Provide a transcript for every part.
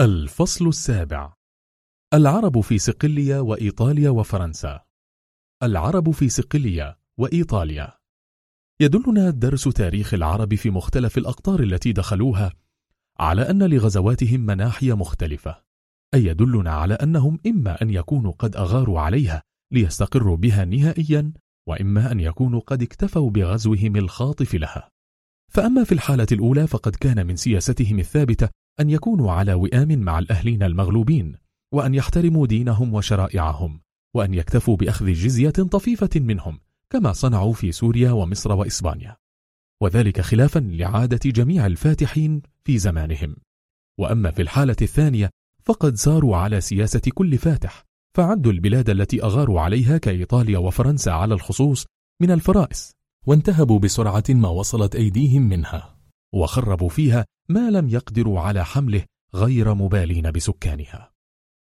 الفصل السابع. العرب في صقلية وإيطاليا وفرنسا. العرب في صقلية وإيطاليا. يدلنا درس تاريخ العرب في مختلف الأقطار التي دخلوها على أن لغزواتهم مناحي مختلفة أي يدلنا على أنهم إما أن يكونوا قد أغاروا عليها ليستقروا بها نهائيا وإما أن يكونوا قد اكتفوا بغزوهم الخاطف لها. فأما في الحالة الأولى فقد كان من سياستهم الثابتة أن يكونوا على وئام مع الأهلين المغلوبين وأن يحترموا دينهم وشرائعهم وأن يكتفوا بأخذ جزية طفيفة منهم كما صنعوا في سوريا ومصر وإسبانيا. وذلك خلافا لعادة جميع الفاتحين في زمانهم. وأما في الحالة الثانية فقد ساروا على سياسة كل فاتح فعدوا البلاد التي أغاروا عليها كإيطاليا وفرنسا على الخصوص من الفرائس. وانتهبوا بسرعة ما وصلت أيديهم منها وخربوا فيها ما لم يقدروا على حمله غير مبالين بسكانها.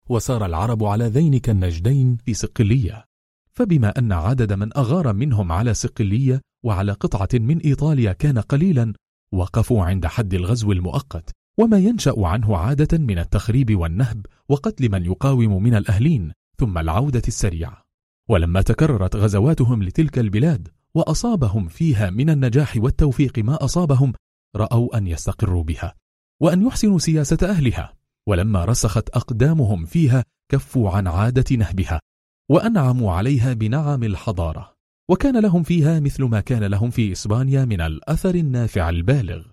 وسار العرب على ذينك النجدين في صقلية فبما أن عدد من أغار منهم على صقلية وعلى قطعة من إيطاليا كان قليلا وقفوا عند حد الغزو المؤقت وما ينشأ عنه عادة من التخريب والنهب وقتل من يقاوم من الأهلين ثم العودة السريعة. ولما تكررت غزواتهم لتلك البلاد وأصابهم فيها من النجاح والتوفيق ما أصابهم رأوا أن يستقروا بها وأن يحسنوا سياسة أهلها. ولما رسخت أقدامهم فيها كفوا عن عادة نهبها وأنعموا عليها بنعم الحضارة. وكان لهم فيها مثل ما كان لهم في إسبانيا من الأثر النافع البالغ.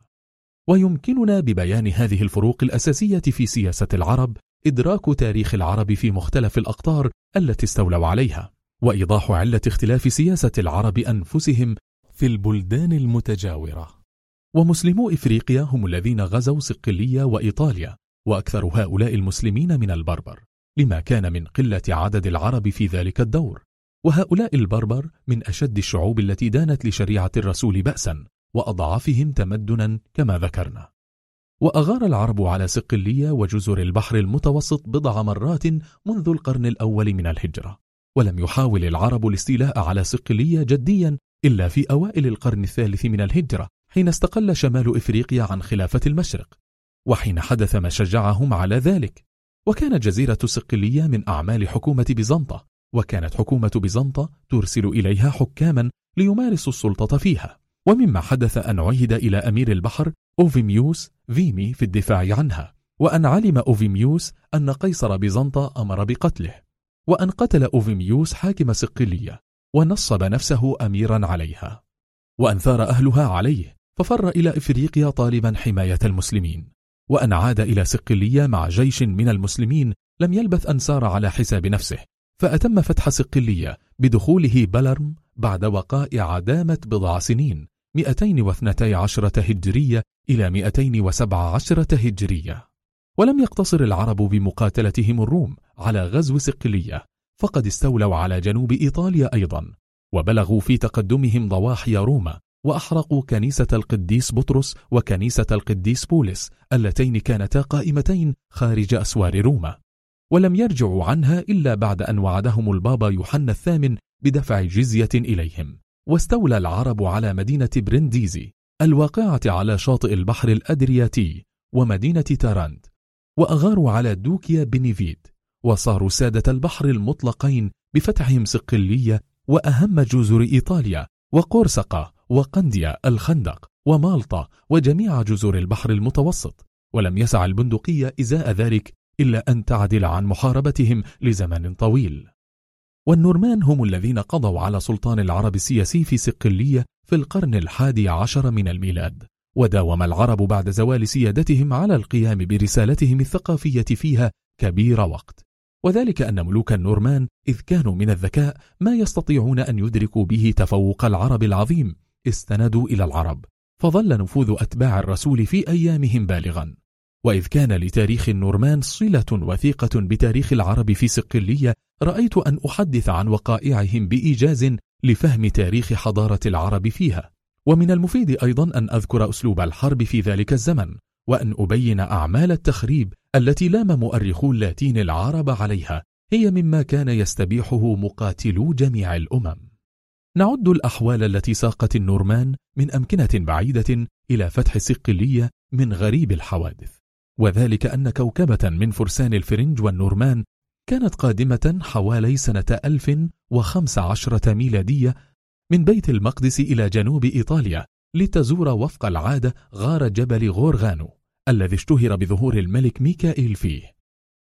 ويمكننا ببيان هذه الفروق الأساسية في سياسة العرب إدراك تاريخ العرب في مختلف الأقطار التي استولوا عليها. وإيضاح علة اختلاف سياسة العرب أنفسهم في البلدان المتجاورة. ومسلمو إفريقيا هم الذين غزوا صقلية وإيطاليا وأكثر هؤلاء المسلمين من البربر لما كان من قلة عدد العرب في ذلك الدور. وهؤلاء البربر من أشد الشعوب التي دانت لشريعة الرسول بأسا وأضعفهم تمدنا كما ذكرنا. وأغار العرب على صقلية وجزر البحر المتوسط بضع مرات منذ القرن الأول من الهجرة. ولم يحاول العرب الاستيلاء على صقلية جديا إلا في أوائل القرن الثالث من الهجرة حين استقل شمال إفريقيا عن خلافة المشرق وحين حدث ما شجعهم على ذلك. وكانت جزيرة صقلية من أعمال حكومة بيزنطة وكانت حكومة بيزنطة ترسل إليها حكاما ليمارسوا السلطة فيها. ومما حدث أن عهد إلى أمير البحر أوفيميوس فيمي في الدفاع عنها وأن علم أوفيميوس أن قيصر بيزنطة أمر بقتله. وأن قتل أوفيميوس حاكم صقلية ونصب نفسه أميرا عليها وأن ثار أهلها عليه ففر إلى إفريقيا طالبا حماية المسلمين وأن عاد إلى صقلية مع جيش من المسلمين لم يلبث أن سار على حساب نفسه فأتم فتح صقلية بدخوله بلرم بعد وقائع دامت بضع سنين 212 هجرية إلى 217 هجرية. ولم يقتصر العرب بمقاتلتهم الروم على غزو صقلية فقد استولوا على جنوب إيطاليا أيضا وبلغوا في تقدمهم ضواحي روما وأحرقوا كنيسة القديس بطرس وكنيسة القديس بولس اللتين كانتا قائمتين خارج أسوار روما. ولم يرجعوا عنها إلا بعد أن وعدهم البابا يوحنا الثامن بدفع جزية إليهم. واستولى العرب على مدينة برنديزي الواقعة على شاطئ البحر الأدرياتي ومدينة تارانت. وأغاروا على دوكيا بنيفيد وصاروا سادة البحر المطلقين بفتحهم صقلية وأهم جزر إيطاليا وقورسقة وقنديا الخندق ومالطا وجميع جزر البحر المتوسط. ولم يسع البندقية إزاء ذلك إلا أن تعدل عن محاربتهم لزمن طويل. والنورمان هم الذين قضوا على سلطان العرب السياسي في صقلية في القرن الحادي عشر من الميلاد. وداوم العرب بعد زوال سيادتهم على القيام برسالتهم الثقافية فيها كبير وقت. وذلك أن ملوك النورمان إذ كانوا من الذكاء ما يستطيعون أن يدركوا به تفوق العرب العظيم استندوا إلى العرب فظل نفوذ أتباع الرسول في أيامهم بالغا. وإذ كان لتاريخ النورمان صلة وثيقة بتاريخ العرب في صقلية رأيت أن أحدث عن وقائعهم بإيجاز لفهم تاريخ حضارة العرب فيها. ومن المفيد أيضا أن أذكر أسلوب الحرب في ذلك الزمن وأن أبين أعمال التخريب التي لام مؤرخو اللاتين العرب عليها هي مما كان يستبيحه مقاتلو جميع الأمم. نعد الأحوال التي ساقت النورمان من أمكنة بعيدة إلى فتح صقلية من غريب الحوادث. وذلك أن كوكبة من فرسان الفرنج والنورمان كانت قادمة حوالي سنة 1015 ميلادية من بيت المقدس إلى جنوب إيطاليا لتزور وفق العادة غار جبل غورغانو الذي اشتهر بظهور الملك ميكائيل فيه.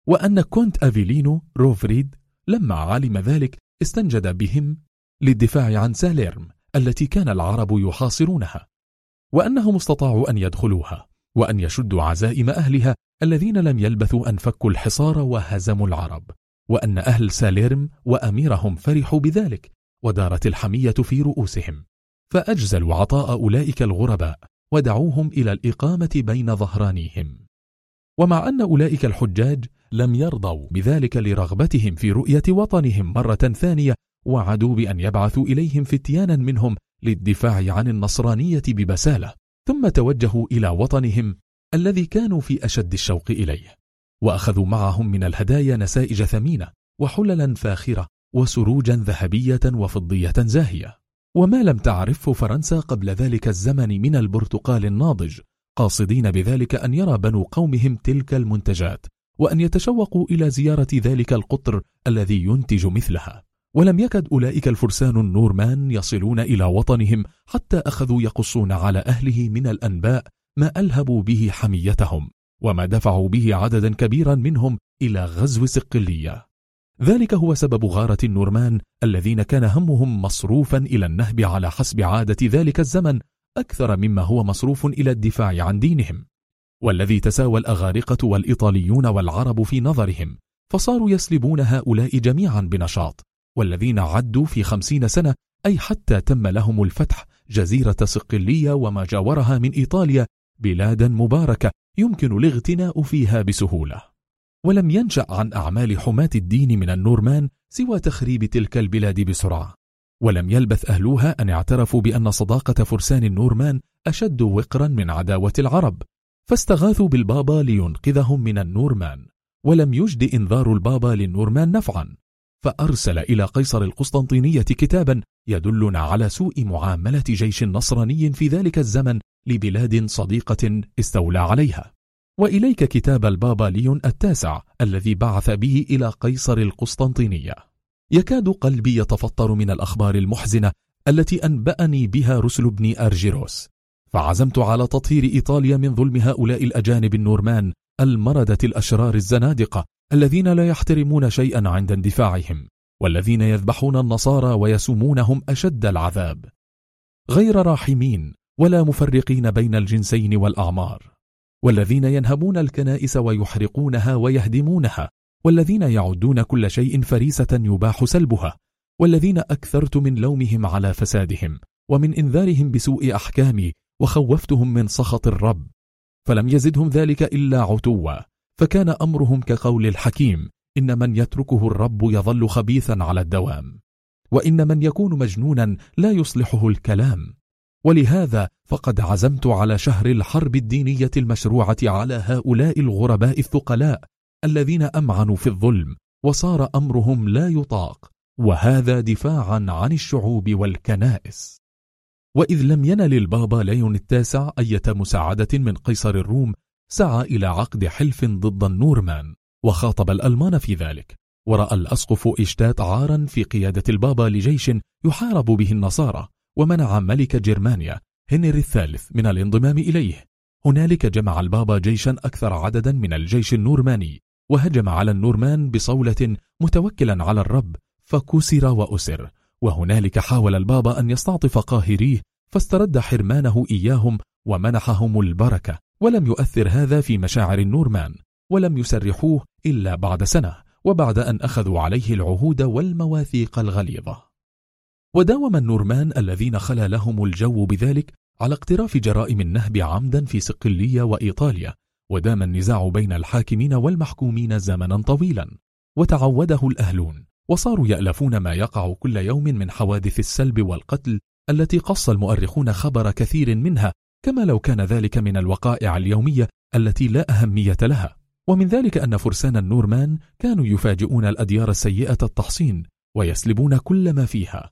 وأن كونت أفيلينو روفريد لما علم ذلك استنجد بهم للدفاع عن ساليرم التي كان العرب يحاصرونها وأنهم استطاعوا أن يدخلوها وأن يشدوا عزائم أهلها الذين لم يلبثوا أن فكوا الحصار وهزموا العرب وأن أهل ساليرم وأميرهم فرحوا بذلك ودارت الحمية في رؤوسهم. فأجزلوا عطاء أولئك الغرباء ودعوهم إلى الإقامة بين ظهرانيهم. ومع أن أولئك الحجاج لم يرضوا بذلك لرغبتهم في رؤية وطنهم مرة ثانية وعدوا بأن يبعثوا إليهم فتيانا منهم للدفاع عن النصرانية ببسالة ثم توجهوا إلى وطنهم الذي كانوا في أشد الشوق إليه وأخذوا معهم من الهدايا نسائج ثمينة وحللا فاخرة وسروجا ذهبية وفضية زاهية. وما لم تعرفه فرنسا قبل ذلك الزمن من البرتقال الناضج قاصدين بذلك أن يرى بنو قومهم تلك المنتجات وأن يتشوقوا إلى زيارة ذلك القطر الذي ينتج مثلها. ولم يكد أولئك الفرسان النورمان يصلون إلى وطنهم حتى أخذوا يقصون على أهله من الأنباء ما ألهبوا به حميتهم وما دفعوا به عددا كبيرا منهم إلى غزو سقلية. ذلك هو سبب غارة النورمان الذين كان همهم مصروفا إلى النهب على حسب عادة ذلك الزمن أكثر مما هو مصروف إلى الدفاع عن دينهم. والذي تساوى الأغارقة والإيطاليون والعرب في نظرهم فصاروا يسلبون هؤلاء جميعا بنشاط والذين عدوا في خمسين سنة أي حتى تم لهم الفتح جزيرة صقلية وما جاورها من إيطاليا بلادا مباركة يمكن الاغتناء فيها بسهولة. ولم ينشأ عن أعمال حماة الدين من النورمان سوى تخريب تلك البلاد بسرعة. ولم يلبث أهلوها أن اعترفوا بأن صداقة فرسان النورمان أشد وقرا من عداوة العرب فاستغاثوا بالبابا لينقذهم من النورمان ولم يجد إنذار البابا للنورمان نفعا. فأرسل إلى قيصر القسطنطينية كتابا يدلنا على سوء معاملة جيش نصراني في ذلك الزمن لبلاد صديقة استولى عليها. وإليك كتاب البابا ليون التاسع الذي بعث به إلى قيصر القسطنطينية. يكاد قلبي يتفطر من الأخبار المحزنة التي أنبأني بها رسل ابن أرجيروس. فعزمت على تطهير إيطاليا من ظلم هؤلاء الأجانب النورمان المردة الأشرار الزنادقة الذين لا يحترمون شيئا عند اندفاعهم والذين يذبحون النصارى ويسومونهم أشد العذاب. غير راحمين ولا مفرقين بين الجنسين والأعمار. والذين ينهبون الكنائس ويحرقونها ويهدمونها والذين يعدون كل شيء فريسة يباح سلبها والذين أكثرت من لومهم على فسادهم ومن إنذارهم بسوء أحكامي وخوفتهم من سخط الرب. فلم يزدهم ذلك إلا عتوا فكان أمرهم كقول الحكيم إن من يتركه الرب يظل خبيثا على الدوام وإن من يكون مجنونا لا يصلحه الكلام. ولهذا فقد عزمت على شهر الحرب الدينية المشروعة على هؤلاء الغرباء الثقلاء الذين أمعنوا في الظلم وصار أمرهم لا يطاق وهذا دفاعا عن الشعوب والكنائس. وإذ لم ينل البابا ليون التاسع أية مساعدة من قيصر الروم سعى إلى عقد حلف ضد النورمان وخاطب الألمان في ذلك ورأى الأسقف إشتات عارا في قيادة البابا لجيش يحارب به النصارى ومنع ملك جرمانيا هنري الثالث من الانضمام إليه. هنالك جمع البابا جيشا أكثر عددا من الجيش النورماني وهجم على النورمان بصولة متوكلا على الرب فكسر وأسر. وهنالك حاول البابا أن يستعطف قاهريه فاسترد حرمانه إياهم ومنحهم البركة ولم يؤثر هذا في مشاعر النورمان ولم يسرحوه إلا بعد سنة وبعد أن أخذوا عليه العهود والمواثيق الغليظة. وداوم النورمان الذين خلا لهم الجو بذلك على اقتراف جرائم النهب عمدا في صقلية وإيطاليا ودام النزاع بين الحاكمين والمحكومين زمنا طويلا وتعوده الأهلون وصاروا يألفون ما يقع كل يوم من حوادث السلب والقتل التي قص المؤرخون خبر كثير منها كما لو كان ذلك من الوقائع اليومية التي لا أهمية لها. ومن ذلك أن فرسان النورمان كانوا يفاجئون الأديار السيئة التحصين ويسلبون كل ما فيها.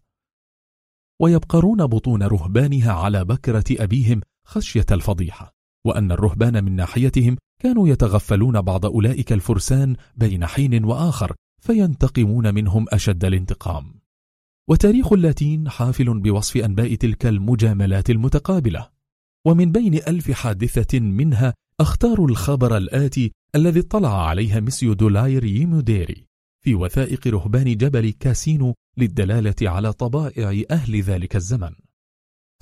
ويبقرون بطون رهبانها على بكرة أبيهم خشية الفضيحة وأن الرهبان من ناحيتهم كانوا يتغفلون بعض أولئك الفرسان بين حين وآخر فينتقمون منهم أشد الانتقام. وتاريخ اللاتين حافل بوصف أنباء تلك المجاملات المتقابلة. ومن بين ألف حادثة منها أختار الخبر الآتي الذي اطلع عليها مسيو دولاير ييموديري. في وثائق رهبان جبل كاسينو للدلالة على طبائع أهل ذلك الزمن.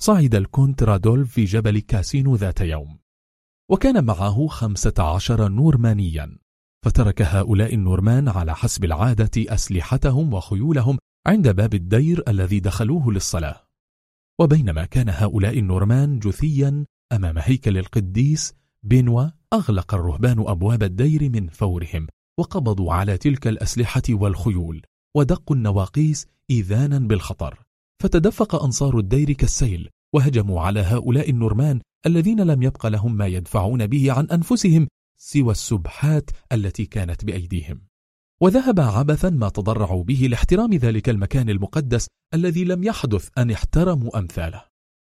صعد الكونت رادولف في جبل كاسينو ذات يوم وكان معه خمسة عشر نورمانيا فترك هؤلاء النورمان على حسب العادة أسلحتهم وخيولهم عند باب الدير الذي دخلوه للصلاة. وبينما كان هؤلاء النورمان جثيا أمام هيكل القديس بينوا أغلق الرهبان أبواب الدير من فورهم وقبضوا على تلك الأسلحة والخيول ودقوا النواقيس إيذانا بالخطر. فتدفق أنصار الدير كالسيل وهجموا على هؤلاء النورمان الذين لم يبق لهم ما يدفعون به عن أنفسهم سوى السبحات التي كانت بأيديهم. وذهب عبثا ما تضرعوا به لاحترام ذلك المكان المقدس الذي لم يحدث أن احترموا أمثاله.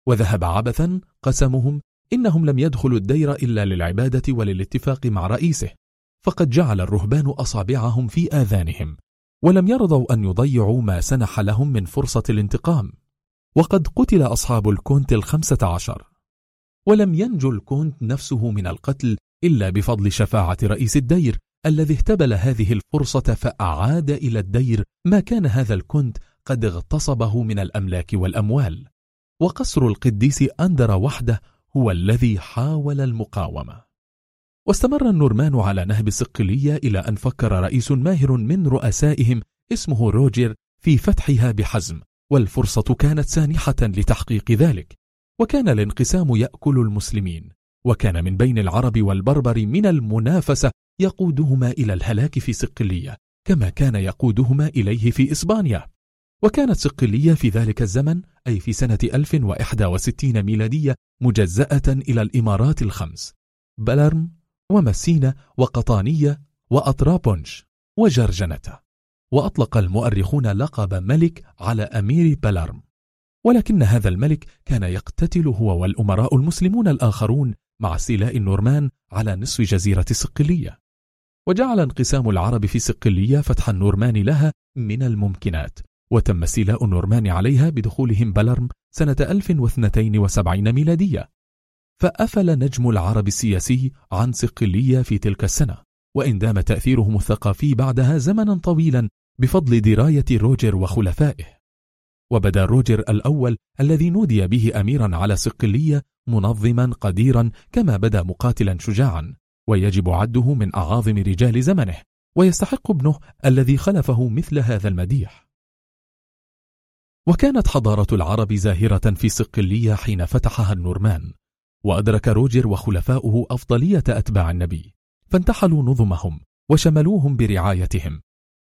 وذهب عبثا قسمهم إنهم لم يدخلوا الدير إلا للعبادة وللاتفاق مع رئيسه. فقد جعل الرهبان أصابعهم في آذانهم ولم يرضوا أن يضيعوا ما سنح لهم من فرصة الانتقام. وقد قتل أصحاب الكونت الخمسة عشر. ولم ينجو الكونت نفسه من القتل إلا بفضل شفاعة رئيس الدير الذي اهتبل هذه الفرصة فأعاد إلى الدير ما كان هذا الكونت قد اغتصبه من الأملاك والأموال. وقصر القديس أندره وحده هو الذي حاول المقاومة. واستمر النورمان على نهب الصقلية إلى أن فكر رئيس ماهر من رؤسائهم اسمه روجر في فتحها بحزم والفرصة كانت سانحة لتحقيق ذلك. وكان الانقسام يأكل المسلمين وكان من بين العرب والبربر من المنافسة يقودهما إلى الهلاك في صقلية كما كان يقودهما إليه في إسبانيا. وكانت صقلية في ذلك الزمن أي في سنة 1061 ميلادية مجزأة إلى الإمارات الخمس. بلرم ومسينة وقطانية وأطرابنش وجرجنة. وأطلق المؤرخون لقب ملك على أمير بلرم. ولكن هذا الملك كان يقتتل هو والأمراء المسلمون الآخرون مع استيلاء النورمان على نصف جزيرة صقلية وجعل انقسام العرب في صقلية فتح النورمان لها من الممكنات. وتم استيلاء النورمان عليها بدخولهم بلرم سنة 1072 ميلادية. فأفل نجم العرب السياسي عن صقلية في تلك السنة وإن دام تأثيرهم الثقافي بعدها زمنا طويلا بفضل دراية روجر وخلفائه. وبدأ روجر الأول الذي نودي به أميرا على صقلية منظما قديرا كما بدا مقاتلا شجاعا ويجب عده من أعاظم رجال زمنه ويستحق ابنه الذي خلفه مثل هذا المديح. وكانت حضارة العرب زاهرة في صقلية حين فتحها النورمان وأدرك روجر وخلفاؤه أفضلية أتباع النبي. فانتحلوا نظمهم وشملوهم برعايتهم.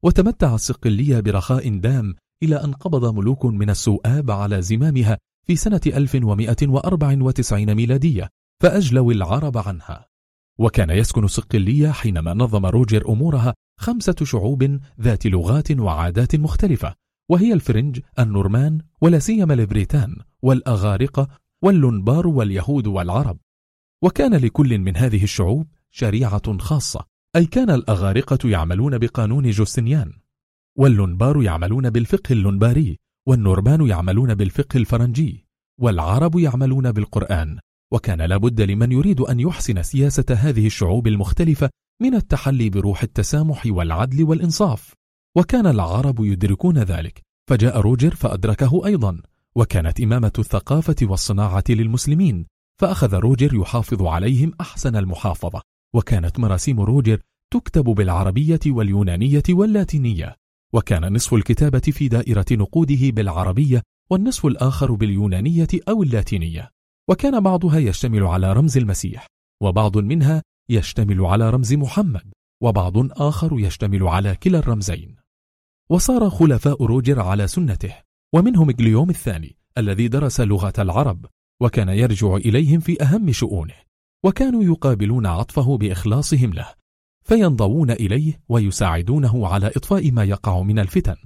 وتمتع صقلية برخاء دام إلى أن قبض ملوك من السواب على زمامها في سنة 1194 ميلادية فأجلوا العرب عنها. وكان يسكن صقلية حينما نظم روجر أمورها خمسة شعوب ذات لغات وعادات مختلفة وهي الفرنج النورمان ولا سيما البريتان والأغارقة واللنبار واليهود والعرب. وكان لكل من هذه الشعوب شريعة خاصة. فكان الأغارقة يعملون بقانون جوستنيان واللنبار يعملون بالفقه اللنباري. والنورمان يعملون بالفقه الفرنجي. والعرب يعملون بالقرآن. وكان لابد لمن يريد أن يحسن سياسة هذه الشعوب المختلفة من التحلي بروح التسامح والعدل والإنصاف. وكان العرب يدركون ذلك. فجاء روجر فأدركه أيضا. وكانت إمامة الثقافة والصناعة للمسلمين فأخذ روجر يحافظ عليهم أحسن المحافظة وكانت مراسيم روجر تكتب بالعربية واليونانية واللاتينية وكان نصف الكتابة في دائرة نقوده بالعربية والنصف الآخر باليونانية أو اللاتينية وكان بعضها يشتمل على رمز المسيح وبعض منها يشتمل على رمز محمد وبعض آخر يشتمل على كلا الرمزين. وصار خلفاء روجر على سنته ومنهم إجليوم الثاني الذي درس لغة العرب وكان يرجع إليهم في أهم شؤونه وكانوا يقابلون عطفه بإخلاصهم له فينضوون إليه ويساعدونه على إطفاء ما يقع من الفتن.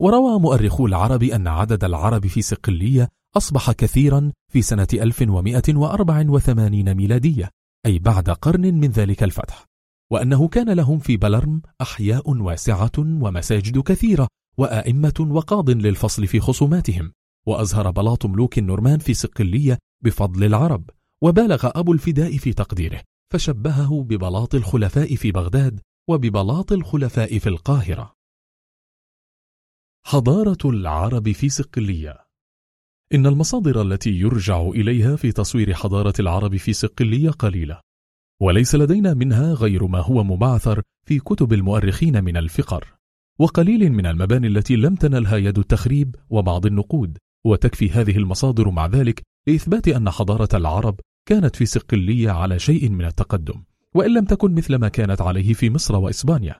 وروى مؤرخو العرب أن عدد العرب في صقلية أصبح كثيرا في سنة 1184 ميلادية أي بعد قرن من ذلك الفتح وأنه كان لهم في بلرم أحياء واسعة ومساجد كثيرة وآئمة وقاض للفصل في خصوماتهم. وأزهر بلاط ملوك النورمان في صقلية بفضل العرب وبالغ أبو الفداء في تقديره فشبهه ببلاط الخلفاء في بغداد وببلاط الخلفاء في القاهرة. حضارة العرب في صقلية إن المصادر التي يرجع إليها في تصوير حضارة العرب في صقلية قليلة وليس لدينا منها غير ما هو مبعثر في كتب المؤرخين من الفقر. وقليل من المباني التي لم تنلها يد التخريب وبعض النقود. وتكفي هذه المصادر مع ذلك لإثبات أن حضارة العرب كانت في صقلية على شيء من التقدم وإن لم تكن مثل ما كانت عليه في مصر وإسبانيا.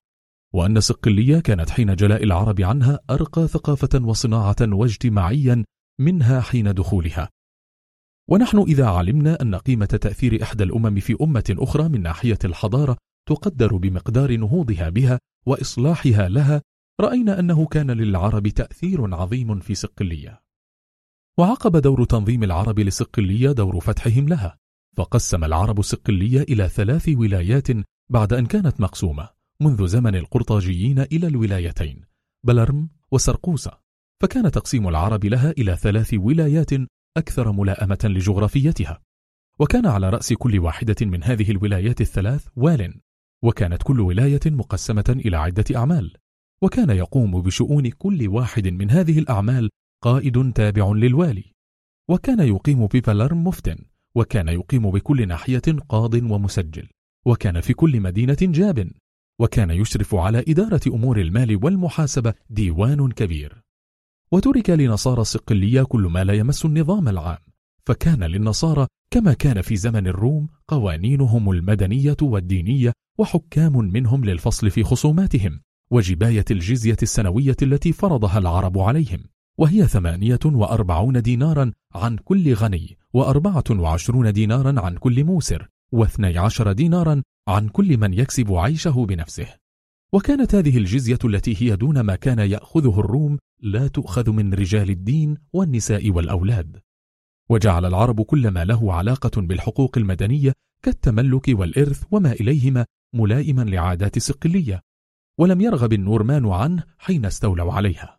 وأن صقلية كانت حين جلاء العرب عنها أرقى ثقافة وصناعة واجتماعيا منها حين دخولها. ونحن إذا علمنا أن قيمة تأثير إحدى الأمم في أمة أخرى من ناحية الحضارة تقدر بمقدار نهوضها بها وإصلاحها لها رأينا أنه كان للعرب تأثير عظيم في صقلية وعقب دور تنظيم العرب لصقلية دور فتحهم لها فقسم العرب صقلية إلى ثلاث ولايات بعد أن كانت مقسومة منذ زمن القرطاجيين إلى الولايتين بلرم وسرقوسة. فكان تقسيم العرب لها إلى ثلاث ولايات أكثر ملائمة لجغرافيتها. وكان على رأس كل واحدة من هذه الولايات الثلاث وال وكانت كل ولاية مقسمة إلى عدة أعمال وكان يقوم بشؤون كل واحد من هذه الأعمال قائد تابع للوالي وكان يقيم ببلرم مفتن وكان يقيم بكل ناحية قاض ومسجل وكان في كل مدينة جاب وكان يشرف على إدارة أمور المال والمحاسبة ديوان كبير. وترك لنصارى الصقلية كل ما لا يمس النظام العام فكان للنصارى كما كان في زمن الروم قوانينهم المدنية والدينية وحكام منهم للفصل في خصوماتهم وجباية الجزية السنوية التي فرضها العرب عليهم وهي ثمانية وأربعون دينارا عن كل غني وأربعة وعشرون دينارا عن كل موسر واثني عشر دينارا عن كل من يكسب عيشه بنفسه. وكانت هذه الجزية التي هي دون ما كان يأخذه الروم لا تؤخذ من رجال الدين والنساء والأولاد. وجعل العرب كل ما له علاقة بالحقوق المدنية كالتملك والإرث وما إليهما ملائما لعادات صقلية ولم يرغب النورمان عنه حين استولوا عليها.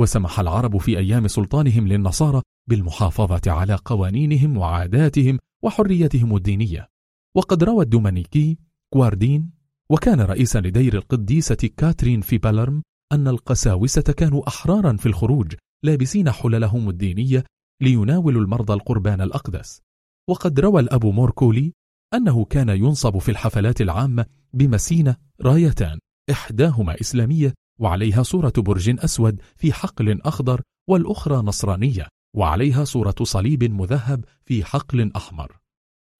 وسمح العرب في أيام سلطانهم للنصارى بالمحافظة على قوانينهم وعاداتهم وحريتهم الدينية. وقد روى الدومانيكي كواردين وكان رئيسا لدير القديسة كاترين في بالرم أن القساوسة كانوا أحرارا في الخروج لابسين حللهم الدينية ليناولوا المرضى القربان الأقدس. وقد روى الأب موركولي أنه كان ينصب في الحفلات العامة بمسينة رايتان إحداهما إسلامية وعليها صورة برج أسود في حقل أخضر والأخرى نصرانية وعليها صورة صليب مذهب في حقل أحمر.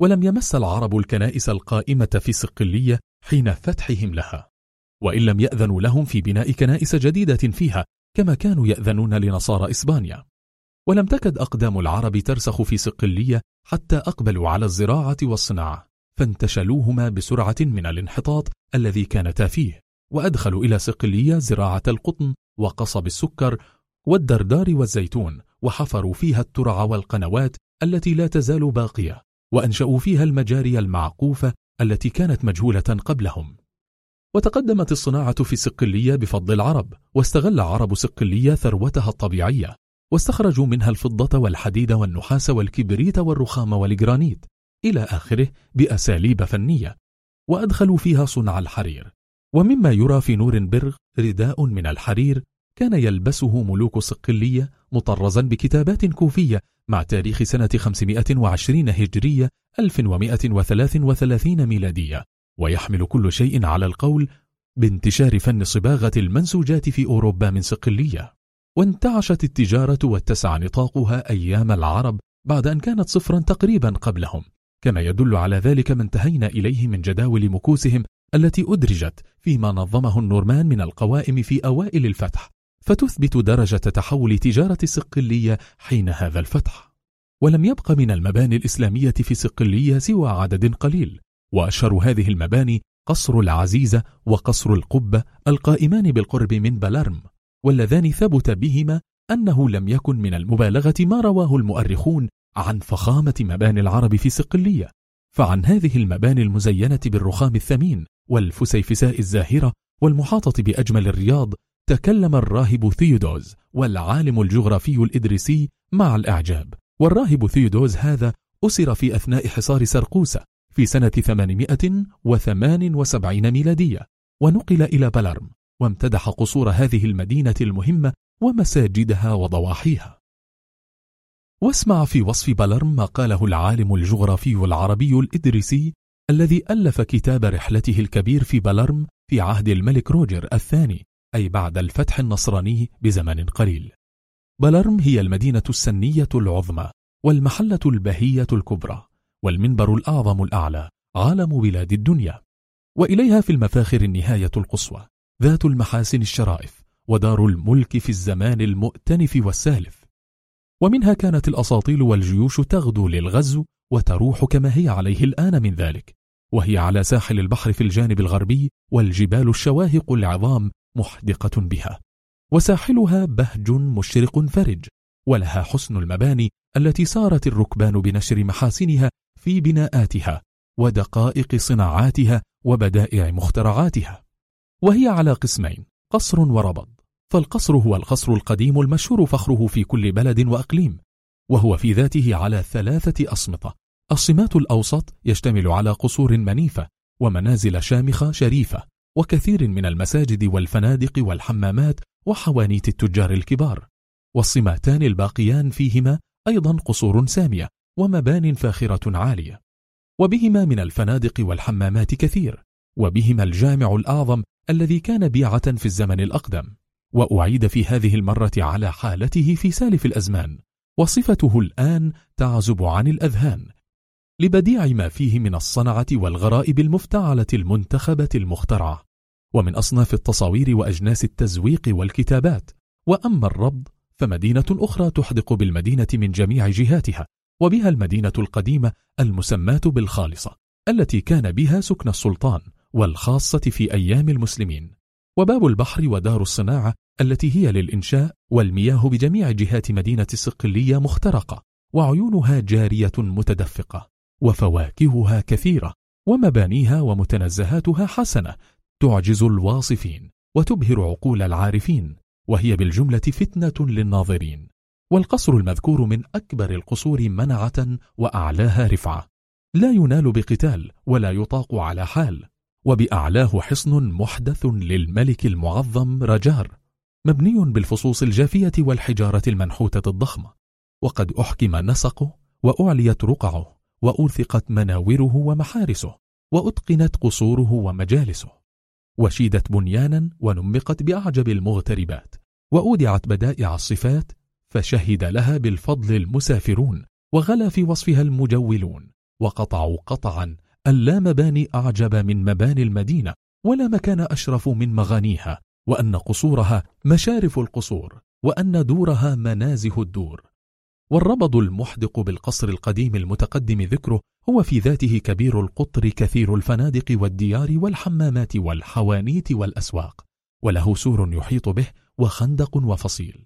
ولم يمس العرب الكنائس القائمة في صقلية حين فتحهم لها. وإن لم يأذنوا لهم في بناء كنائس جديدة فيها كما كانوا يأذنون لنصارى إسبانيا. ولم تكد أقدام العرب ترسخ في صقلية حتى أقبلوا على الزراعة والصناعة فانتشلوهما بسرعة من الانحطاط الذي كانتا فيه وأدخلوا إلى صقلية زراعة القطن وقصب السكر والدردار والزيتون وحفروا فيها الترع والقنوات التي لا تزال باقية وأنشأوا فيها المجاري المعقوفة التي كانت مجهولة قبلهم. وتقدمت الصناعة في صقلية بفضل العرب واستغل عرب صقلية ثروتها الطبيعية واستخرجوا منها الفضة والحديد والنحاس والكبريت والرخام والجرانيت إلى آخره بأساليب فنية وأدخلوا فيها صنع الحرير. ومما يرى في نورنبرغ رداء من الحرير كان يلبسه ملوك صقلية مطرزا بكتابات كوفية مع تاريخ سنة 520 هجرية 1133 ميلادية. ويحمل كل شيء على القول بانتشار فن صباغة المنسوجات في أوروبا من صقلية. وانتعشت التجارة واتسع نطاقها أيام العرب بعد أن كانت صفرا تقريبا قبلهم. كما يدل على ذلك ما انتهينا إليه من جداول مكوسهم التي أدرجت فيما نظمه النورمان من القوائم في أوائل الفتح فتثبت درجة تحول تجارة صقلية حين هذا الفتح. ولم يبق من المباني الإسلامية في صقلية سوى عدد قليل وأشهر هذه المباني قصر العزيزة وقصر القبة القائمان بالقرب من بلرم. واللذان ثبت بهما أنه لم يكن من المبالغة ما رواه المؤرخون عن فخامة مباني العرب في صقلية فعن هذه المباني المزينة بالرخام الثمين والفسيفساء الزاهرة والمحاطة بأجمل الرياض تكلم الراهب ثيودوز والعالم الجغرافي الإدريسي مع الإعجاب. والراهب ثيودوز هذا أسر في أثناء حصار سرقوسة في سنة 878 ميلادية ونقل إلى بلرم. وامتدح قصور هذه المدينة المهمة ومساجدها وضواحيها. واسمع في وصف بلرم ما قاله العالم الجغرافي العربي الإدريسي الذي ألف كتاب رحلته الكبير في بلرم في عهد الملك روجر الثاني أي بعد الفتح النصراني بزمن قليل. بلرم هي المدينة السنية العظمى والمحلة البهية الكبرى والمنبر الأعظم الأعلى عالم بلاد الدنيا وإليها في المفاخر النهاية القصوى. ذات المحاسن الشرائف ودار الملك في الزمان المؤتنف والسالف. ومنها كانت الأساطيل والجيوش تغدو للغزو وتروح كما هي عليه الآن من ذلك وهي على ساحل البحر في الجانب الغربي والجبال الشواهق العظام محدقة بها. وساحلها بهج مشرق فرج ولها حسن المباني التي سارت الركبان بنشر محاسنها في بناءاتها ودقائق صناعاتها وبدائع مخترعاتها. وهي على قسمين قصر وربض. فالقصر هو القصر القديم المشهور فخره في كل بلد وأقليم وهو في ذاته على ثلاثة أصمطة الصمات الأوسط يشتمل على قصور منيفة ومنازل شامخة شريفة وكثير من المساجد والفنادق والحمامات وحوانيت التجار الكبار. والصماتان الباقيان فيهما أيضا قصور سامية ومبان فاخرة عالية. وبهما من الفنادق والحمامات كثير وبهما الجامع الأعظم الذي كان بيعة في الزمن الأقدم وأعيد في هذه المرة على حالته في سالف الأزمان وصفته الآن تعزب عن الأذهان لبديع ما فيه من الصنعة والغرائب المفتعلة المنتخبة المخترعة ومن أصناف التصاوير وأجناس التزويق والكتابات وأما الربض فمدينة أخرى تحدق بالمدينة من جميع جهاتها وبها المدينة القديمة المسماة بالخالصة التي كان بها سكن السلطان والخاصة في أيام المسلمين. وباب البحر ودار الصناعة التي هي للإنشاء والمياه بجميع جهات مدينة الصقلية مخترقة وعيونها جارية متدفقة وفواكهها كثيرة ومبانيها ومتنزهاتها حسنة تعجز الواصفين وتبهر عقول العارفين وهي بالجملة فتنة للناظرين. والقصر المذكور من أكبر القصور منعة وأعلاها رفعة. لا ينال بقتال ولا يطاق على حال. وبأعلاه حصن محدث للملك المعظم رجار مبني بالفصوص الجافية والحجارة المنحوتة الضخمة. وقد أحكم نسقه وأعليت رقعه وأوثقت مناوره ومحارسه وأتقنت قصوره ومجالسه. وشيدت بنيانا ونمقت بأعجب المغتربات وأودعت بدائع الصفات فشهد لها بالفضل المسافرون وغلا في وصفها المجولون وقطعوا قطعا ألا مباني أعجب من مباني المدينة ولا مكان أشرف من مغانيها وأن قصورها مشارف القصور وأن دورها منازه الدور. والربض المحدق بالقصر القديم المتقدم ذكره هو في ذاته كبير القطر كثير الفنادق والديار والحمامات والحوانيت والأسواق وله سور يحيط به وخندق وفصيل.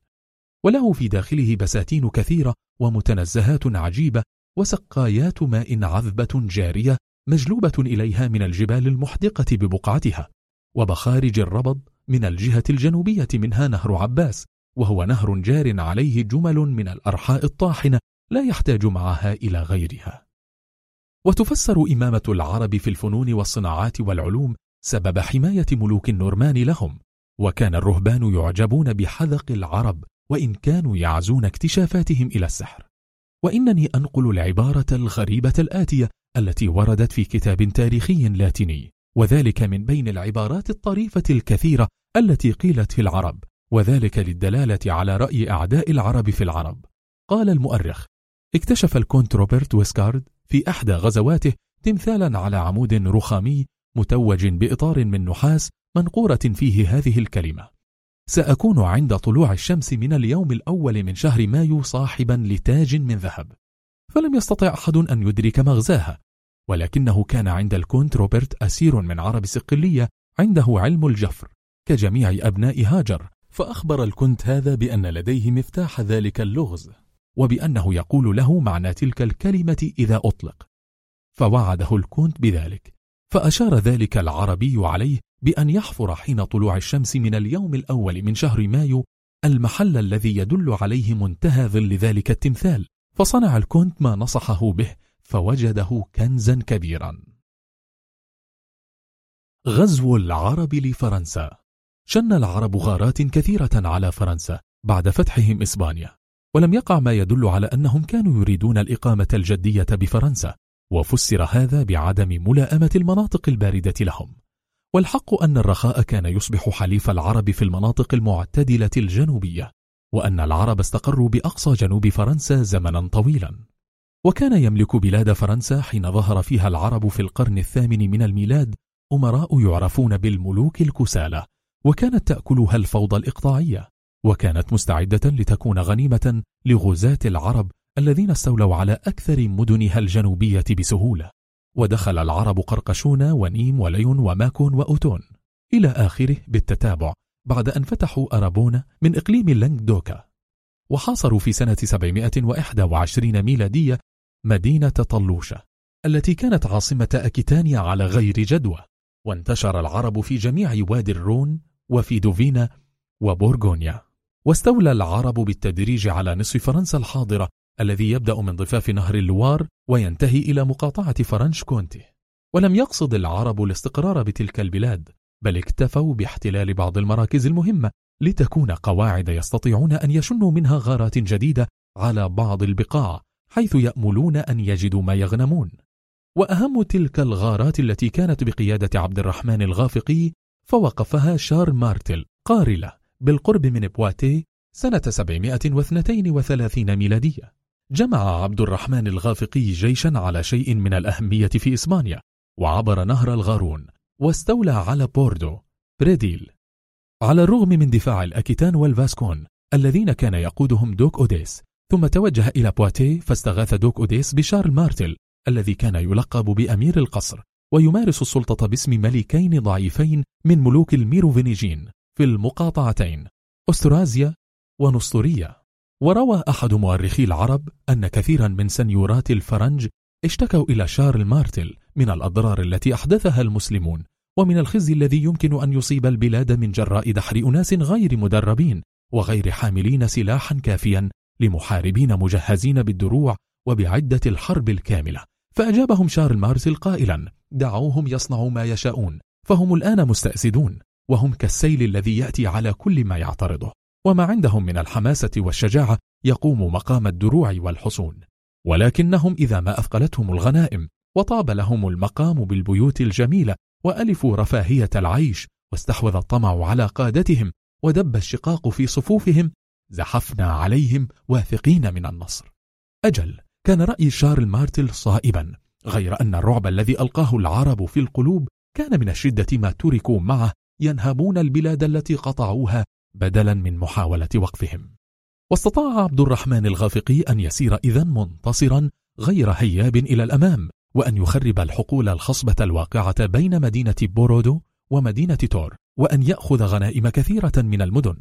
وله في داخله بساتين كثيرة ومتنزهات عجيبة وسقايات ماء عذبة جارية مجلوبة إليها من الجبال المحدقة ببقعتها وبخارج الربض من الجهة الجنوبية منها نهر عباس وهو نهر جار عليه جمل من الأرحاء الطاحنة لا يحتاج معها إلى غيرها. وتفسر إمامة العرب في الفنون والصناعات والعلوم سبب حماية ملوك النورمان لهم وكان الرهبان يعجبون بحذق العرب وإن كانوا يعزون اكتشافاتهم إلى السحر. وإنني أنقل العبارة الغريبة الآتية التي وردت في كتاب تاريخي لاتيني وذلك من بين العبارات الطريفة الكثيرة التي قيلت في العرب وذلك للدلالة على رأي أعداء العرب في العرب. قال المؤرخ اكتشف الكونت روبرت ويسكارد في أحدى غزواته تمثالا على عمود رخامي متوج بإطار من نحاس منقورة فيه هذه الكلمة سأكون عند طلوع الشمس من اليوم الأول من شهر مايو صاحبا لتاج من ذهب فلم يستطع أحد أن يدرك مغزاها ولكنه كان عند الكونت روبرت أسير من عرب صقلية عنده علم الجفر كجميع أبناء هاجر. فأخبر الكونت هذا بأن لديه مفتاح ذلك اللغز وبأنه يقول له معنى تلك الكلمة إذا أطلق. فوعده الكونت بذلك فأشار ذلك العربي عليه بأن يحفر حين طلوع الشمس من اليوم الأول من شهر مايو المحل الذي يدل عليه منتهى ظل ذلك التمثال. فصنع الكونت ما نصحه به فوجده كنزا كبيرا. غزو العرب لفرنسا. شن العرب غارات كثيرة على فرنسا بعد فتحهم إسبانيا ولم يقع ما يدل على أنهم كانوا يريدون الإقامة الجدية بفرنسا وفسر هذا بعدم ملائمة المناطق الباردة لهم. والحق أن الرخاء كان يصبح حليف العرب في المناطق المعتدلة الجنوبية وأن العرب استقروا بأقصى جنوب فرنسا زمنا طويلا. وكان يملك بلاد فرنسا حين ظهر فيها العرب في القرن الثامن من الميلاد أمراء يعرفون بالملوك الكسالى وكانت تأكلها الفوضى الإقطاعية وكانت مستعدة لتكون غنيمة لغزاة العرب الذين استولوا على أكثر مدنها الجنوبية بسهولة. ودخل العرب قرقشون ونيم وليون وماكون وأوتون. إلى آخره بالتتابع بعد أن فتحوا أرابون من إقليم لانجدوكا وحاصروا في سنة 721 ميلادية مدينة طلوشة التي كانت عاصمة أكيتانيا على غير جدوى وانتشر العرب في جميع وادي الرون وفي دوفينا وبورغونيا. واستولى العرب بالتدريج على نصف فرنسا الحاضرة الذي يبدأ من ضفاف نهر اللوار وينتهي إلى مقاطعة فرنش كونتي. ولم يقصد العرب الاستقرار بتلك البلاد بل اكتفوا باحتلال بعض المراكز المهمة لتكون قواعد يستطيعون أن يشنوا منها غارات جديدة على بعض البقاع. حيث يأملون أن يجدوا ما يغنمون. وأهم تلك الغارات التي كانت بقيادة عبد الرحمن الغافقي فوقفها شار مارتل قارلة بالقرب من بواتيه سنة 732 ميلادية. جمع عبد الرحمن الغافقي جيشا على شيء من الأهمية في إسبانيا وعبر نهر الغارون واستولى على بوردو بريديل. على الرغم من دفاع الأكيتان والفاسكون الذين كان يقودهم دوك أوديس ثم توجه إلى بواتيه فاستغاث دوك أوديس بشارل مارتل الذي كان يلقب بأمير القصر ويمارس السلطة باسم ملكين ضعيفين من ملوك الميروفنجيين في المقاطعتين أسترازيا ونسطورية وروى أحد مؤرخي العرب أن كثيرا من سنيورات الفرنج اشتكوا إلى شارل مارتل من الأضرار التي أحدثها المسلمون ومن الخزي الذي يمكن أن يصيب البلاد من جراء دحر أناس غير مدربين وغير حاملين سلاحا كافيا لمحاربين مجهزين بالدروع وبعدة الحرب الكاملة. فأجابهم شارل مارتل قائلا دعوهم يصنعوا ما يشاءون فهم الآن مستأسدون وهم كالسيل الذي يأتي على كل ما يعترضه. وما عندهم من الحماسة والشجاعة يقوم مقام الدروع والحصون. ولكنهم إذا ما أثقلتهم الغنائم وطاب لهم المقام بالبيوت الجميلة وألفوا رفاهية العيش واستحوذ الطمع على قادتهم ودب الشقاق في صفوفهم زحفنا عليهم واثقين من النصر. أجل كان رأي شارل مارتل صائبا غير أن الرعب الذي ألقاه العرب في القلوب كان من الشدة ما تركوا معه ينهبون البلاد التي قطعوها بدلا من محاولة وقفهم. واستطاع عبد الرحمن الغافقي أن يسير إذا منتصرا غير هياب إلى الأمام وأن يخرب الحقول الخصبة الواقعة بين مدينة بورودو ومدينة تور وأن يأخذ غنائم كثيرة من المدن.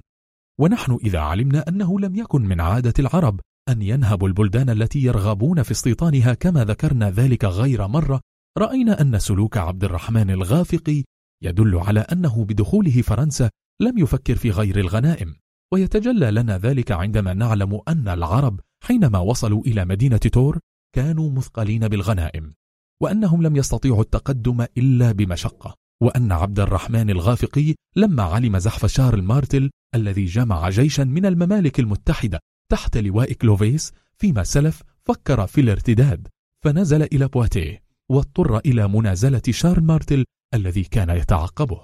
ونحن إذا علمنا أنه لم يكن من عادة العرب أن ينهبوا البلدان التي يرغبون في استيطانها كما ذكرنا ذلك غير مرة رأينا أن سلوك عبد الرحمن الغافقي يدل على أنه بدخوله فرنسا لم يفكر في غير الغنائم. ويتجلى لنا ذلك عندما نعلم أن العرب حينما وصلوا إلى مدينة تور كانوا مثقلين بالغنائم وأنهم لم يستطيعوا التقدم إلا بمشقة. وأن عبد الرحمن الغافقي لما علم زحف شارل مارتل الذي جمع جيشا من الممالك المتحدة تحت لواء كلوفيس فيما سلف فكر في الارتداد فنزل إلى بواتيه واضطر إلى منازلة شارل مارتل الذي كان يتعقبه.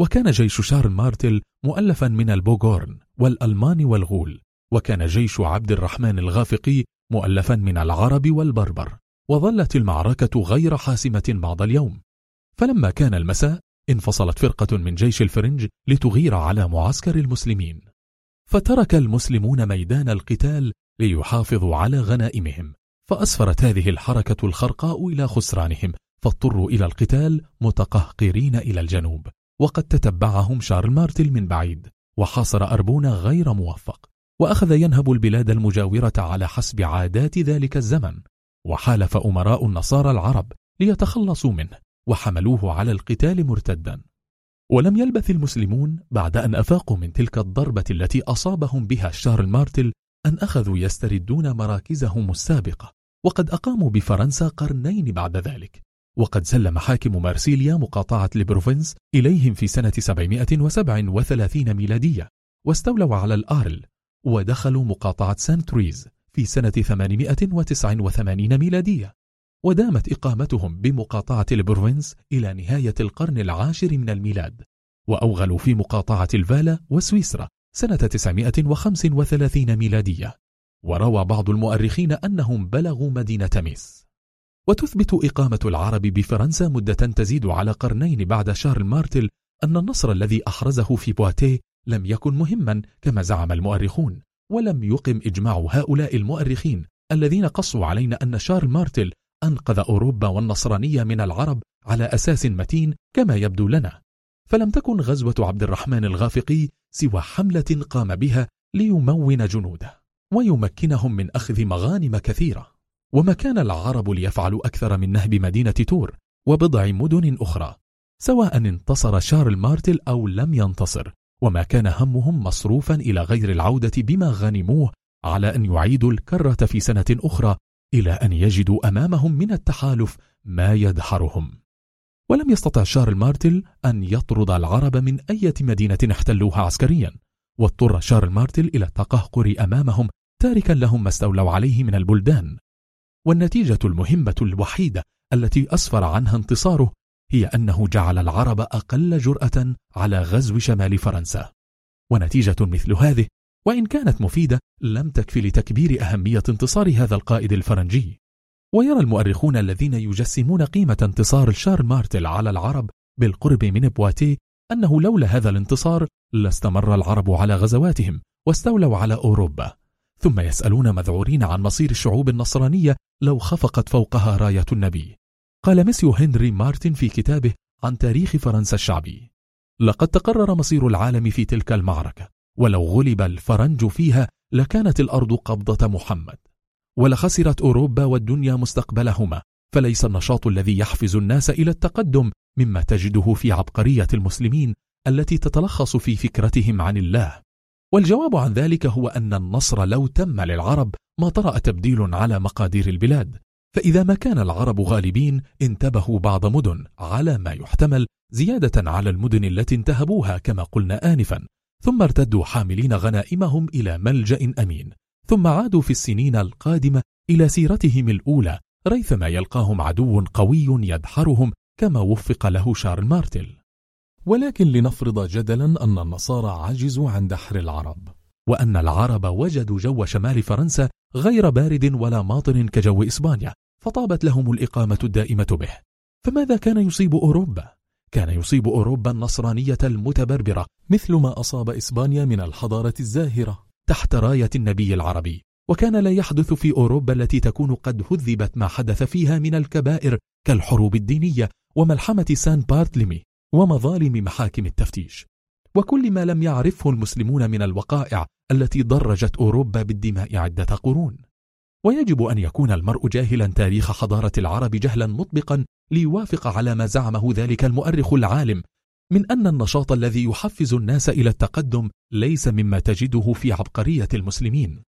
وكان جيش شارل مارتل مؤلفا من البورغون والألمان والغول وكان جيش عبد الرحمن الغافقي مؤلفا من العرب والبربر وظلت المعركة غير حاسمة بعض اليوم. فلما كان المساء انفصلت فرقة من جيش الفرنج لتغير على معسكر المسلمين. فترك المسلمون ميدان القتال ليحافظوا على غنائمهم. فأسفرت هذه الحركة الخرقاء إلى خسرانهم فاضطروا إلى القتال متقهقرين إلى الجنوب. وقد تتبعهم شارل مارتل من بعيد وحاصر أربون غير موفق. وأخذ ينهب البلاد المجاورة على حسب عادات ذلك الزمن. وحالف أمراء النصارى العرب ليتخلصوا منه. وحملوه على القتال مرتدا. ولم يلبث المسلمون بعد أن أفاقوا من تلك الضربة التي أصابهم بها شارل مارتل أن أخذوا يستردون مراكزهم السابقة وقد أقاموا بفرنسا قرنين بعد ذلك. وقد سلم حاكم مارسيليا مقاطعة لبروفنس إليهم في سنة 737 ميلادية واستولوا على الآرل ودخلوا مقاطعة سانتريز في سنة 889 ميلادية. ودامت إقامتهم بمقاطعة البروفنس إلى نهاية القرن العاشر من الميلاد وأوغلوا في مقاطعة الفالا وسويسرا سنة 935 ميلادية. وروى بعض المؤرخين أنهم بلغوا مدينة ميس. وتثبت إقامة العرب بفرنسا مدة تزيد على قرنين بعد شارل مارتل أن النصر الذي أحرزه في بواتيه لم يكن مهما كما زعم المؤرخون ولم يقم إجماع هؤلاء المؤرخين الذين قصوا علينا أن شارل مارتل أنقذ أوروبا والنصرانية من العرب على أساس متين كما يبدو لنا. فلم تكن غزوة عبد الرحمن الغافقي سوى حملة قام بها ليمون جنوده ويمكنهم من أخذ مغانم كثيرة. وما كان العرب ليفعلوا أكثر من نهب مدينة تور وبضع مدن أخرى سواء انتصر شارل مارتل أو لم ينتصر. وما كان همهم مصروفا إلى غير العودة بما غنموه على أن يعيدوا الكرة في سنة أخرى إلى أن يجدوا أمامهم من التحالف ما يدحرهم. ولم يستطع شارل مارتل أن يطرد العرب من أي مدينة احتلوها عسكريا واضطر شارل مارتل إلى التقهقر أمامهم تاركا لهم ما استولوا عليه من البلدان. والنتيجة المهمة الوحيدة التي أسفر عنها انتصاره هي أنه جعل العرب أقل جرأة على غزو شمال فرنسا. ونتيجة مثل هذه وإن كانت مفيدة لم تكفي لتكبير أهمية انتصار هذا القائد الفرنجي. ويرى المؤرخون الذين يجسمون قيمة انتصار شارل مارتل على العرب بالقرب من بواتي أنه لولا هذا الانتصار لاستمر العرب على غزواتهم واستولوا على أوروبا. ثم يسألون مذعورين عن مصير الشعوب النصرانية لو خفقت فوقها راية النبي. قال مسيو هنري مارتن في كتابه عن تاريخ فرنسا الشعبي لقد تقرر مصير العالم في تلك المعركة. ولو غلب الفرنج فيها لكانت الأرض قبضة محمد. ولخسرت أوروبا والدنيا مستقبلهما فليس النشاط الذي يحفز الناس إلى التقدم مما تجده في عبقرية المسلمين التي تتلخص في فكرتهم عن الله. والجواب عن ذلك هو أن النصر لو تم للعرب ما طرأ تبديل على مقادير البلاد. فإذا ما كان العرب غالبين انتبهوا بعض مدن على ما يحتمل زيادة على المدن التي انتهبوها كما قلنا آنفا. ثم ارتدوا حاملين غنائمهم إلى ملجأ أمين ثم عادوا في السنين القادمة إلى سيرتهم الأولى ريثما يلقاهم عدو قوي يدحرهم كما وفق له شارل مارتل ولكن لنفرض جدلا أن النصارى عجزوا عن دحر العرب وأن العرب وجدوا جو شمال فرنسا غير بارد ولا ماطر كجو إسبانيا فطابت لهم الإقامة الدائمة به فماذا كان يصيب أوروبا؟ كان يصيب أوروبا النصرانية المتبربرة مثل ما أصاب إسبانيا من الحضارة الزاهرة تحت راية النبي العربي. وكان لا يحدث في أوروبا التي تكون قد هذبت ما حدث فيها من الكبائر كالحروب الدينية وملحمة سان بارتلمي ومظالم محاكم التفتيش. وكل ما لم يعرفه المسلمون من الوقائع التي ضرجت أوروبا بالدماء عدة قرون. ويجب أن يكون المرء جاهلا تاريخ حضارة العرب جهلا مطبقا ليوافق على ما زعمه ذلك المؤرخ العالم من أن النشاط الذي يحفز الناس إلى التقدم ليس مما تجده في عبقرية المسلمين.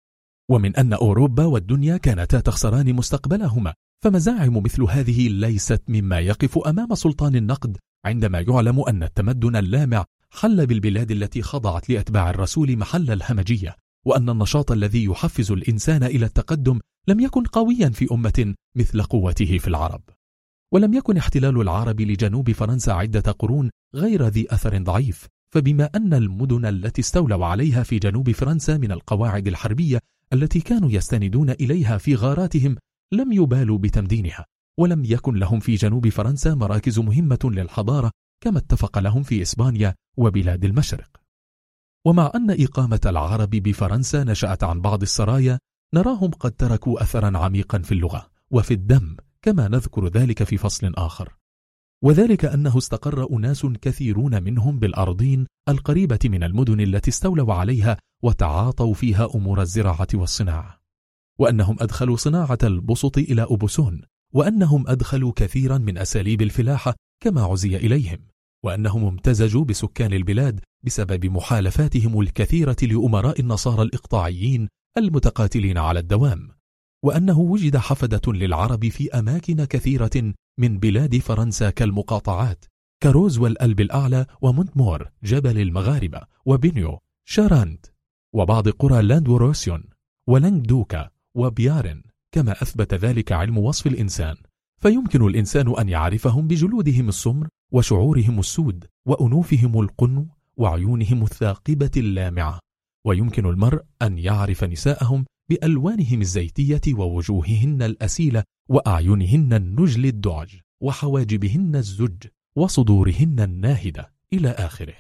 ومن أن أوروبا والدنيا كانتا تخسران مستقبلهما فمزاعم مثل هذه ليست مما يقف أمام سلطان النقد عندما يعلم أن التمدن اللامع حل بالبلاد التي خضعت لأتباع الرسول محل الهمجية. وأن النشاط الذي يحفز الإنسان إلى التقدم لم يكن قويا في أمة مثل قوته في العرب. ولم يكن احتلال العرب لجنوب فرنسا عدة قرون غير ذي أثر ضعيف فبما أن المدن التي استولوا عليها في جنوب فرنسا من القواعد الحربية التي كانوا يستندون إليها في غاراتهم لم يبالوا بتمدينها ولم يكن لهم في جنوب فرنسا مراكز مهمة للحضارة كما اتفق لهم في إسبانيا وبلاد المشرق. ومع أن إقامة العرب بفرنسا نشأت عن بعض السرايا نراهم قد تركوا أثرا عميقا في اللغة وفي الدم كما نذكر ذلك في فصل آخر. وذلك أنه استقر أناس كثيرون منهم بالأرضين القريبة من المدن التي استولوا عليها وتعاطوا فيها أمور الزراعة والصناعة. وأنهم أدخلوا صناعة البسط إلى أبسون وأنهم أدخلوا كثيرا من أساليب الفلاحة كما عزي إليهم. وأنهم امتزجوا بسكان البلاد بسبب محالفاتهم الكثيرة لأمراء النصارى الإقطاعيين المتقاتلين على الدوام وأنه وجد حفدة للعرب في أماكن كثيرة من بلاد فرنسا كالمقاطعات كروز والألب الأعلى ومونتمور جبل المغاربة وبينيو شارانت وبعض قرى لاندوروسيون ولانجدوكا وبيارن. كما أثبت ذلك علم وصف الإنسان فيمكن الإنسان أن يعرفهم بجلودهم السمر وشعورهم السود وأنوفهم القن وعيونهم الثاقبة اللامعة. ويمكن المرء أن يعرف نساءهم بألوانهم الزيتية ووجوههن الأسيلة وأعينهن النجل الدعج وحواجبهن الزج وصدورهن الناهدة إلى آخره.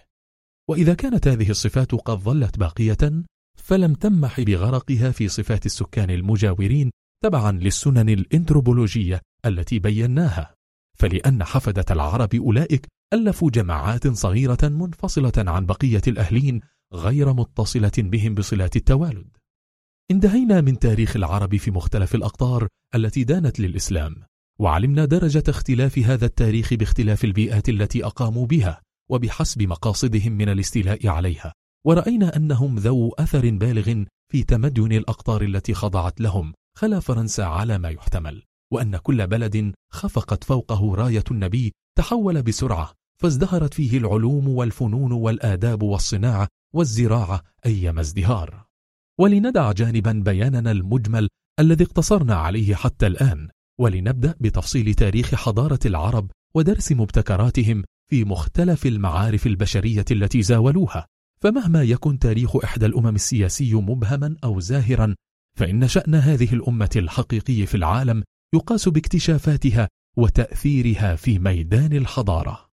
وإذا كانت هذه الصفات قد ظلت باقية فلم تمح بغرقها في صفات السكان المجاورين تبعا للسنن الإنتروبولوجية التي بيناها. فلأن حفدة العرب أولئك ألفوا جماعات صغيرة منفصلة عن بقية الأهلين غير متصلة بهم بصلات التوالد. انتهينا من تاريخ العرب في مختلف الأقطار التي دانت للإسلام وعلمنا درجة اختلاف هذا التاريخ باختلاف البيئات التي أقاموا بها وبحسب مقاصدهم من الاستيلاء عليها ورأينا أنهم ذو أثر بالغ في تمدن الأقطار التي خضعت لهم خلا فرنسا على ما يحتمل. وأن كل بلد خفقت فوقه راية النبي تحول بسرعة فازدهرت فيه العلوم والفنون والآداب والصناعة والزراعة أيما ازدهار. ولندع جانبا بياننا المجمل الذي اقتصرنا عليه حتى الآن. ولنبدأ بتفصيل تاريخ حضارة العرب ودرس مبتكراتهم في مختلف المعارف البشرية التي زاولوها. فمهما يكن تاريخ إحدى الأمم السياسي مبهما أو زاهرا فإن شأن هذه الأمة الحقيقي في العالم يقاس باكتشافاتها وتأثيرها في ميدان الحضارة.